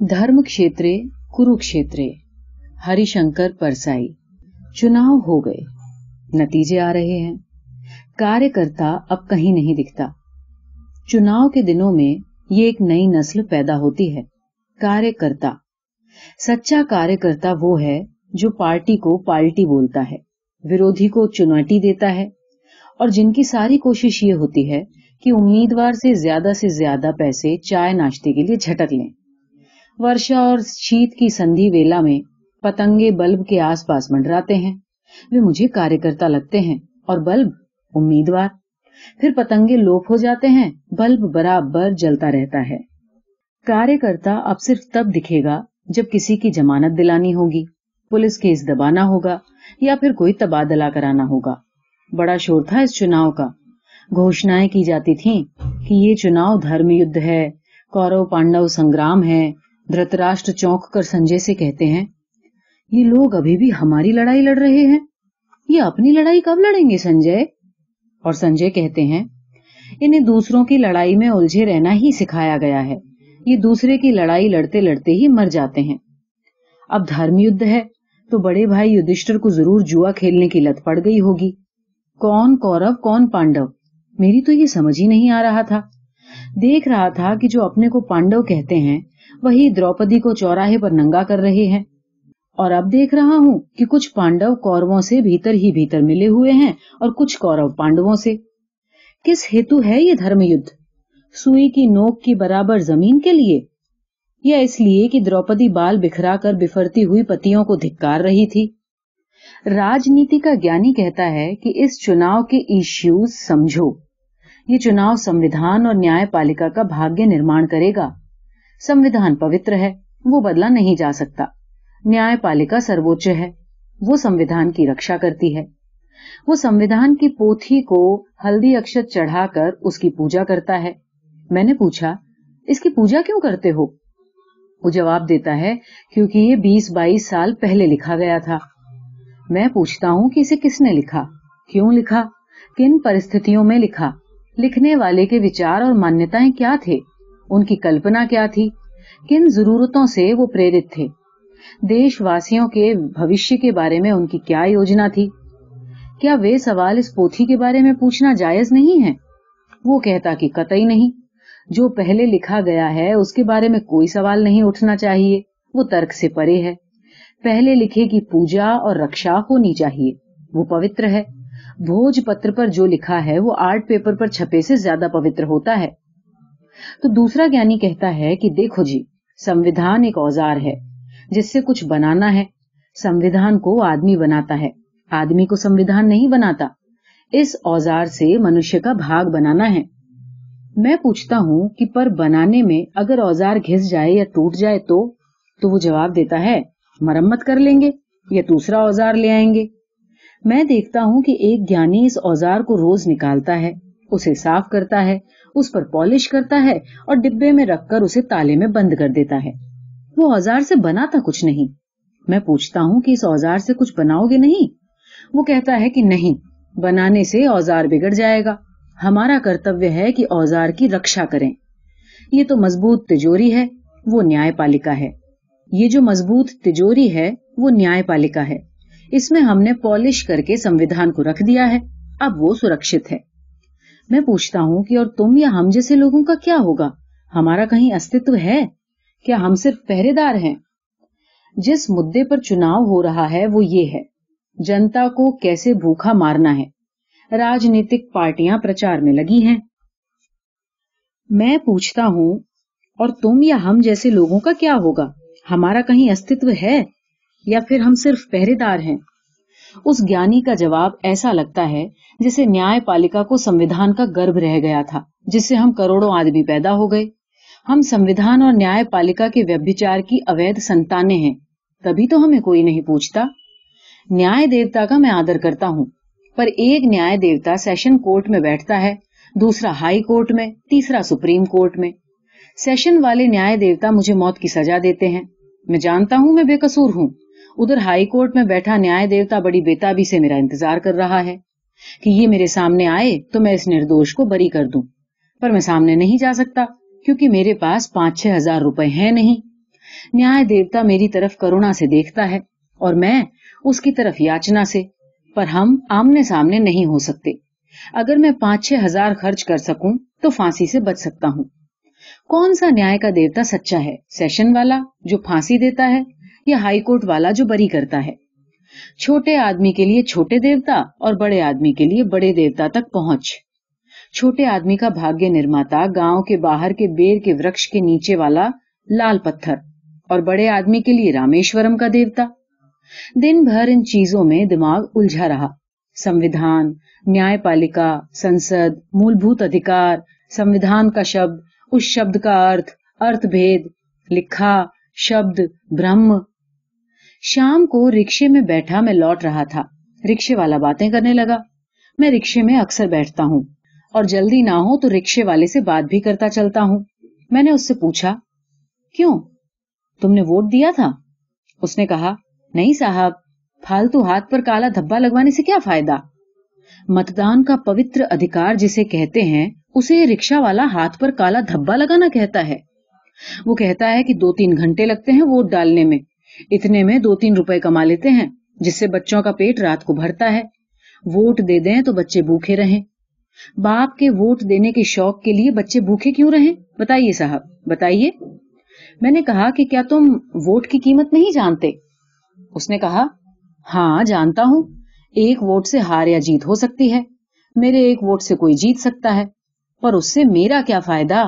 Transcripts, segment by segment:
دھرمکشیترے، کروکشیترے ہری شنکر پرسائی، چناؤ ہو گئے۔ نتیجے آ رہے ہیں۔ کاریہ کرتا اب کہیں نہیں دکھتا۔ چناؤ کے دنوں میں یہ ایک نئی نسل پیدا ہوتی ہے۔ کاریہ کرتا سچا کاریہ کرتا وہ ہے جو پارٹی کو پالٹی بولتا ہے ویروی کو چنوٹی دیتا ہے۔ اور جن کی ساری کوشش یہ ہوتی ہے کہ امیدوار سے زیادہ سے زیادہ پیسے چائے ناشتے کے لیے جھٹک لیں۔ ورشا اور شیت کی سندھی ویلا میں پتنگے بلب کے آس پاس منڈراتے ہیں۔ وہ مجھے کاریہ کرتا لگتے ہیں اور بلب امیدوار۔ پھر پتنگے لوپ ہو جاتے ہیں، بلب برابر جلتا رہتا ہے۔ کاریہ کرتا اب صرف تب دکھے گا جب کسی کی جمانت دلانی ہوگی۔ پولیس کیس دبانا ہوگا یا پھر کوئی تبادلہ کرانا ہوگا۔ بڑا شور تھا اس چناؤ کا۔ گھوشنائیں کی جاتی تھیں کہ یہ چناؤ دھرم یدھ ہے، کورو پانڈو سنگرام ہے۔ درت راشٹر چونک کر سنجے سے کہتے ہیں، یہ لوگ ابھی بھی ہماری لڑائی لڑ رہے ہیں۔ یہ اپنی لڑائی کب لڑیں گے سنجے؟ اور سنجے کہتے ہیں، انہیں دوسروں کی لڑائی میں الجھے رہنا ہی سکھایا گیا ہے۔ یہ دوسرے کی لڑائی لڑتے لڑتے ہی مر جاتے ہیں۔ اب دھرم یدھ ہے، تو بڑے بھائی یدھشٹر کو ضرور جوا کھیلنے کی لت پڑ گئی ہوگی۔ کون کورو، کون پانڈو؟ میری تو یہ سمجھ ہی نہیں آ رہا تھا۔ دیکھ رہا تھا کہ جو اپنے کو پانڈو کہتے ہیں، وہی دروپدی کو چوراہے پر ننگا کر رہے ہیں۔ اور اب دیکھ رہا ہوں کہ کچھ پانڈو کورو سے بھیتر ہی بھیتر ملے ہوئے ہیں اور کچھ کورو پانڈووں سے۔ کس ہیتو ہے یہ دھرم یدھ؟ سوئی کی نوک کی برابر زمین کے لیے؟ یا اس لیے کہ دروپدی بال بکھرا کر بفرتی ہوئی پتیوں کو دھکار رہی تھی؟ راجنیتی کا گیانی کہتا ہے کہ اس چناؤ کے ایشیوز سمجھو۔ یہ چناؤ سمویدھان اور نیا پالکا کا بھاگیہ نرمان کرے گا۔ سمویدھان پوتر ہے، وہ بدلا نہیں جا سکتا۔ نیا پالکا سروچ ہے، وہ سمویدھان کی رکشا کرتی ہے۔ وہ سمویدھان کی پوتھی کو ہلدی اکشت چڑھا کر اس کی پوجا کرتا ہے۔ میں نے پوچھا، اس کی پوجا کیوں کرتے ہو؟ وہ جواب دیتا ہے، کیونکہ یہ بیس بائیس سال پہلے لکھا گیا تھا۔ میں پوچھتا ہوں کہ اسے کس نے لکھا؟ کیوں لکھا؟ کن پرستھتیوں میں لکھا؟ لکھنے والے کے وچار اور مانیتائیں کیا تھے؟ ان کی کلپنا کیا تھی؟ کن ضرورتوں سے وہ پریرت تھے؟ دیش واسیوں کے بھوشیہ کے بارے میں ان کی کیا یوجنا تھی؟ کیا وہ سوال اس پوتھی کے بارے میں پوچھنا جائز نہیں ہے؟ وہ کہتا کہ قطعی نہیں۔ جو پہلے لکھا گیا ہے، اس کے بارے میں کوئی سوال نہیں اٹھنا چاہیے۔ وہ ترک سے پرے ہے۔ پہلے لکھے کی پوجا اور رکشا ہونی چاہیے۔ وہ پوتر ہے۔ بھوج پتر پر جو لکھا ہے، وہ آرٹ پیپر پر چھپے سے زیادہ پوتر ہوتا ہے۔ تو دوسرا گیانی کہتا ہے کہ دیکھو جی سمویدھان ایک اوزار ہے، جس سے کچھ بنانا ہے۔ سمویدھان کو آدمی بناتا ہے۔ آدمی کو سمویدھان نہیں بناتا۔ اس اوزار سے منشیہ کا بھاگ بنانا ہے۔ میں پوچھتا ہوں کہ پر بنانے میں اگر اوزار گھس جائے یا ٹوٹ جائے تو تو وہ جواب دیتا ہے، مرمت کر لیں گے یا دوسرا اوزار لے آئیں گے۔ میں دیکھتا ہوں کہ ایک گیانی اس اوزار کو روز نکالتا ہے، اسے صاف کرتا ہے، اس پر پالش کرتا ہے اور ڈبے میں رکھ کر اسے تالے میں بند کر دیتا ہے۔ وہ اوزار سے بنا تھا کچھ نہیں۔ میں پوچھتا ہوں کہ اس اوزار سے کچھ بناؤ گے نہیں؟ وہ کہتا ہے کہ نہیں، بنانے سے اوزار بگڑ جائے گا۔ ہمارا کرتویہ ہے کہ اوزار کی رکشا کریں۔ یہ تو مضبوط تجوری ہے، وہ نیائے پالکا ہے۔ یہ جو مضبوط تجوری ہے، وہ نیائے پالکا ہے۔ اس میں ہم نے پالش کر کے سمویدھان کو رکھ دیا ہے۔ اب وہ سرکشت ہے۔ میں پوچھتا ہوں کہ اور تم یا ہم جیسے لوگوں کا کیا ہوگا؟ ہمارا کہیں استتو ہے؟ کیا ہم صرف پہرے دار ہیں؟ جس مدے پر چناؤ ہو رہا ہے وہ یہ ہے۔ جنتا کو کیسے بھوکھا مارنا ہے؟ راجنیتک پارٹیاں پرچار میں لگی ہیں۔ میں پوچھتا ہوں، اور تم یا ہم جیسے لوگوں کا کیا ہوگا؟ ہمارا کہیں استتو ہے؟ یا پھر ہم صرف پہرے دار ہیں؟ اس گیانی کا جواب ایسا لگتا ہے جسے نیائے پالکا کو سمویدھان کا گرب رہ گیا تھا، جس سے ہم کروڑوں آدمی پیدا ہو گئے۔ ہم سمویدھان اور نیائے پالکا کے ویبچار کی اوید سنتانے ہیں، تبھی تو ہمیں کوئی نہیں پوچھتا۔ نیائے دیوتا کا میں آدر کرتا ہوں، پر ایک نیائے دیوتا سیشن کورٹ میں بیٹھتا ہے، دوسرا ہائی کورٹ میں، تیسرا سپریم کورٹ میں۔ سیشن والے نیائے دیوتا مجھے موت کی سزا دیتے ہیں۔ میں جانتا ہوں میں بے قصور ہوں۔ ادھر ہائی کورٹ میں بیٹھا نیائے دیوتا بڑی بےتابی سے میرا انتظار کر رہا ہے کہ یہ میرے سامنے آئے تو میں اس نردوش کو بری کر دوں، پر میں سامنے نہیں جا سکتا کیونکہ میرے پاس پانچ چھ ہزار روپے ہیں نہیں۔ نیائے دیوتا میری طرف کرونا سے دیکھتا ہے اور میں اس کی طرف یاچنا سے، پر ہم آمنے سامنے نہیں ہو سکتے۔ اگر میں پانچ چھ ہزار خرچ کر سکوں تو پھانسی سے بچ سکتا ہوں۔ کون سا نیائے کا دیوتا سچا ہے؟ سیشن والا جو پھانسی دیتا ہے؟ یا ہائی کورٹ والا جو بری کرتا ہے۔ چھوٹے آدمی کے لیے چھوٹے دیوتا اور بڑے آدمی کے لیے بڑے دیوتا تک پہنچ۔ چھوٹے آدمی کا بھاگیہ نرماتا گاؤں کے باہر کے بیر کے ورکش کے نیچے والا لال پتھر اور بڑے آدمی کے لیے رامیشورم کا دیوتا۔ دن بھر ان چیزوں میں دماغ الجھا رہا۔ سمویدھان نیائے پالکا سنسد مول بھوت ادھکار سمویدھان کا شبد اس شبد کا ارتھ ارتھ بھید لکھا شبد برہم شام کو رکشے میں بیٹھا میں لوٹ رہا تھا۔ رکشے والا باتیں کرنے لگا۔ میں رکشے میں اکثر بیٹھتا ہوں۔ اور جلدی نہ ہو تو رکشے والے سے بات بھی کرتا چلتا ہوں۔ میں نے اس سے پوچھا، کیوں؟ تم نے ووٹ دیا تھا؟ اس نے کہا، نہیں صاحب فالتو ہاتھ پر کالا دھبا لگوانے سے کیا فائدہ؟ متدان کا پوتر ادھکار جسے کہتے ہیں، اسے رکشا والا ہاتھ پر کالا دھبا لگانا کہتا ہے۔ وہ کہتا ہے کہ دو تین گھنٹے لگتے ہیں ووٹ ڈالنے میں۔ اتنے میں دو تین روپے کما لیتے ہیں، جس سے بچوں کا پیٹ رات کو بھرتا ہے۔ ووٹ دے دیں تو بچے بھوکے رہیں۔ باپ کے ووٹ دینے کے شوق کے لیے بچے بھوکے کیوں رہیں؟ بتائیے صاحب، بتائیے۔ میں نے کہا کہ کیا تم ووٹ کی قیمت نہیں جانتے؟ اس نے کہا ہاں جانتا ہوں۔ ایک ووٹ سے ہار یا جیت ہو سکتی ہے۔ میرے ایک ووٹ سے کوئی جیت سکتا ہے۔ پر اس سے میرا کیا فائدہ؟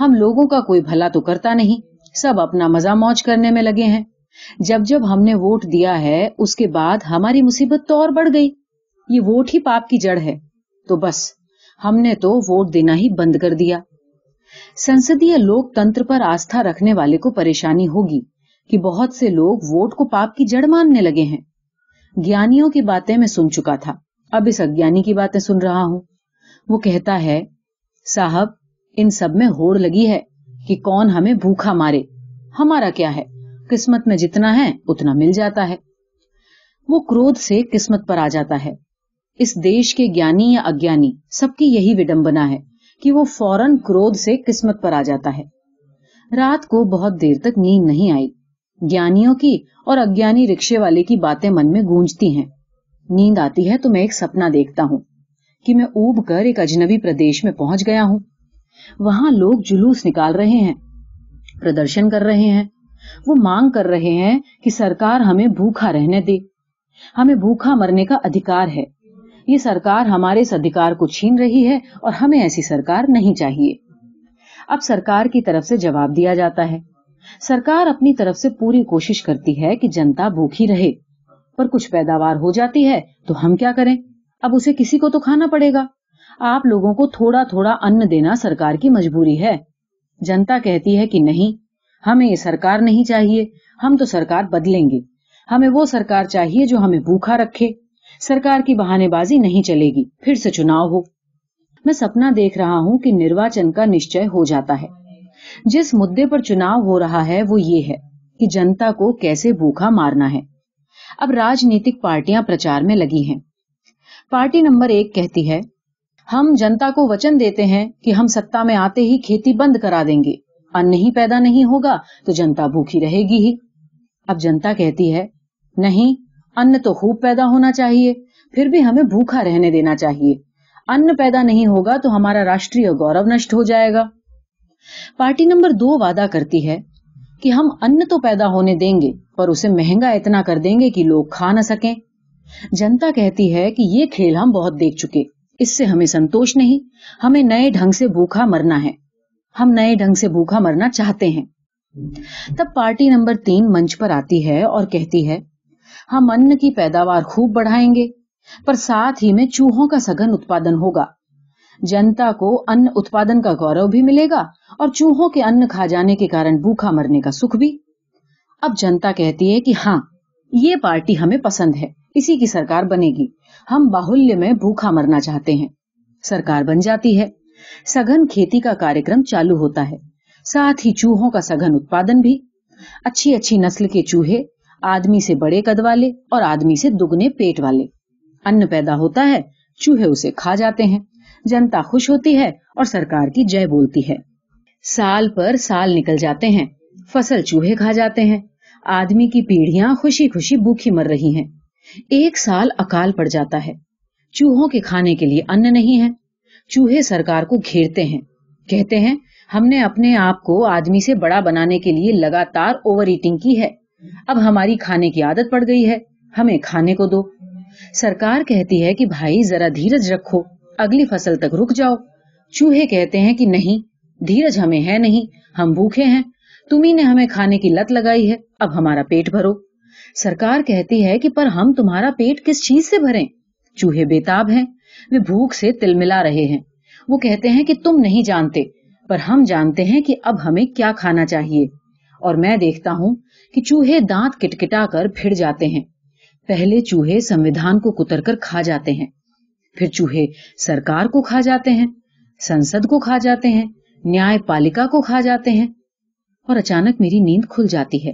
ہم لوگوں کا کوئی بھلا تو کرتا نہیں۔ سب اپنا مزہ موج کرنے میں لگے ہیں۔ جب جب ہم نے ووٹ دیا ہے، اس کے بعد ہماری مصیبت تو اور بڑھ گئی۔ یہ ووٹ ہی پاپ کی جڑ ہے۔ تو بس، ہم نے تو ووٹ دینا ہی بند کر دیا۔ سنسدی لوک تنتر پر آستھا رکھنے والے کو پریشانی ہوگی کہ بہت سے لوگ ووٹ کو پاپ کی جڑ ماننے لگے ہیں۔ گیانیوں کی باتیں میں سن چکا تھا۔ اب اس اگیانی کی باتیں سن رہا ہوں۔ وہ کہتا ہے، صاحب، ان سب میں ہوڑ لگی ہے کہ کون ہمیں بھوکھا مارے۔ ہمارا کیا ہے؟ قسمت میں جتنا ہے، اتنا مل جاتا ہے۔ وہ کرودھ سے قسمت پر آ جاتا ہے۔ اس دیش کے گیانی یا اگیانی، سب کی یہی وڈمبنا ہے کہ وہ فوراً کرودھ سے قسمت پر آ جاتا ہے۔ رات کو بہت دیر تک نیند نہیں آئی۔ گیانیوں کی اور اگیانی رکشے والے کی باتیں من میں گونجتی ہیں۔ نیند آتی ہے تو میں ایک سپنا دیکھتا ہوں کہ میں اوب کر ایک اجنبی پردیش میں پہنچ گیا ہوں۔ وہاں لوگ جلوس نکال رہے ہیں، پردرشن کر رہے ہیں۔ وہ مانگ کر رہے ہیں کہ سرکار ہمیں بھوکھا رہنے دے۔ ہمیں بھوکھا مرنے کا ادھیکار ہے۔ یہ سرکار ہمارے اس ادھیکار کو چھین رہی ہے اور ہمیں ایسی سرکار نہیں چاہیے۔ اب سرکار کی طرف سے جواب دیا جاتا ہے۔ سرکار اپنی طرف سے پوری کوشش کرتی ہے کہ جنتا بھوکھی رہے۔ پر کچھ پیداوار ہو جاتی ہے تو ہم کیا کریں؟ اب اسے کسی کو تو کھانا پڑے گا۔ آپ لوگوں کو تھوڑا تھوڑا ان دینا سرکار کی مجبوری ہے۔ جنتا کہتی ہے کہ نہیں ہمیں یہ سرکار نہیں چاہیے، ہم تو سرکار بدلیں گے۔ ہمیں وہ سرکار چاہیے جو ہمیں بھوکھا رکھے۔ سرکار کی بہانے بازی نہیں چلے گی، پھر سے چناؤ ہو۔ میں سپنا دیکھ رہا ہوں کہ نرواچن کا نشچے ہو جاتا ہے۔ جس مدے پر چناؤ ہو رہا ہے، وہ یہ ہے کہ جنتا کو کیسے بھوکھا مارنا ہے۔ اب راجنیتک پارٹیاں پرچار میں لگی ہیں۔ پارٹی نمبر ایک کہتی ہے، ہم جنتا کو وچن دیتے ہیں کہ ہم ستا میں آتے ہی کھیتی بند کرا دیں گے۔ ان ہی پیدا نہیں ہوگا تو جنتا بھوکی رہے گی ہی۔ اب جنتا کہتی ہے، نہیں، ان تو خوب پیدا ہونا چاہیے، پھر بھی ہمیں بھوکا رہنے دینا چاہیے۔ ان پیدا نہیں ہوگا تو ہمارا راشٹری گورو نشٹ ہو جائے گا۔ پارٹی نمبر دو وعدہ کرتی ہے کہ ہم ان تو پیدا ہونے دیں گے پر اسے مہنگا اتنا کر دیں گے کہ لوگ کھا نہ سکیں۔ جنتا کہتی ہے کہ یہ کھیل ہم بہت دیکھ چکے، اس سے ہمیں سنتوش نہیں، ہمیں نئے ڈھنگ سے بھوکھا مرنا ہے۔ ہم نئے ڈھنگ سے بھوکا مرنا چاہتے ہیں۔ تب پارٹی نمبر تین منچ پر آتی ہے اور کہتی ہے، ہم ان کی پیداوار خوب بڑھائیں گے، پر ساتھ ہی میں چوہوں کا سگن اتپادن ہوگا۔ جنتا کو ان اتپادن کا گورو بھی ملے گا اور چوہوں کے ان کھا جانے کے کارن بھوکا مرنے کا سکھ بھی۔ اب جنتا کہتی ہے کہ ہاں یہ پارٹی ہمیں پسند ہے، اسی کی سرکار بنے گی۔ ہم باہلیہ میں بھوکا مرنا چاہتے ہیں۔ سرکار بن جاتی ہے۔ سگن کھیتی کا کارکرم چالو ہوتا ہے۔ ساتھ ہی چوہوں کا سگن اتپادن بھی۔ اچھی اچھی نسل کے چوہے آدمی سے بڑے قد والے اور آدمی سے دگنے پیٹ والے۔ ان پیدا ہوتا ہے، چوہے اسے کھا جاتے ہیں۔ جنتا خوش ہوتی ہے اور سرکار کی جے بولتی ہے۔ سال پر سال نکل جاتے ہیں، فصل چوہے کھا جاتے ہیں۔ آدمی کی پیڑیاں خوشی خوشی بھوکی مر رہی ہیں۔ ایک سال اکال پڑ جاتا ہے۔ چوہوں کے کھانے کے لیے ان نہیں ہے چوہے سرکار کو گھیرتے ہیں۔ کہتے ہیں، ہم نے اپنے آپ کو آدمی سے بڑا بنانے کے لیے لگاتار اوور ایٹنگ کی ہے۔ اب ہماری کھانے کی عادت پڑ گئی ہے۔ ہمیں کھانے کو دو۔ سرکار کہتی ہے کہ بھائی، ذرا دھیرج رکھو۔ اگلی فصل تک رک جاؤ۔ چوہے کہتے ہیں کہ نہیں، دھیرج ہمیں ہے نہیں، ہم بھوکے ہیں۔ تمہیں نے ہمیں کھانے کی لت لگائی ہے۔ اب ہمارا پیٹ بھرو۔ سرکار کہتی ہے کہ پر ہم تمہارا پیٹ کس چیز سے بھریں؟ چوہے بےتاب ہیں، وہ بھوک سے تل ملا رہے ہیں۔ وہ کہتے ہیں کہ تم نہیں جانتے، پر ہم جانتے ہیں کہ اب ہمیں کیا کھانا چاہیے۔ اور میں دیکھتا ہوں کہ چوہے دانت کٹکٹا کر پھر جاتے ہیں۔ پہلے چوہے سمویدھان کو کتر کر کھا جاتے ہیں، پھر چوہے سرکار کو کھا جاتے ہیں، سنسد کو کھا جاتے ہیں نیا پالکا کو کھا جاتے ہیں۔ اور اچانک میری نیند کھل جاتی ہے۔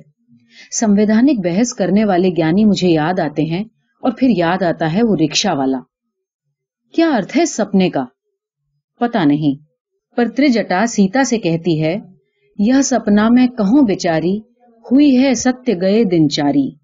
سمویدھانک بحث کرنے والے گیانی مجھے یاد آتے ہیں اور پھر یاد آتا ہے وہ رکشا والا۔ کیا ارتھ ہے اس سپنے کا؟ پتا نہیں۔ پر ترجٹا سیتا سے کہتی ہے یہ سپنا میں کہوں بیچاری، ہوئی ہے ستیہ گئے دن چاری۔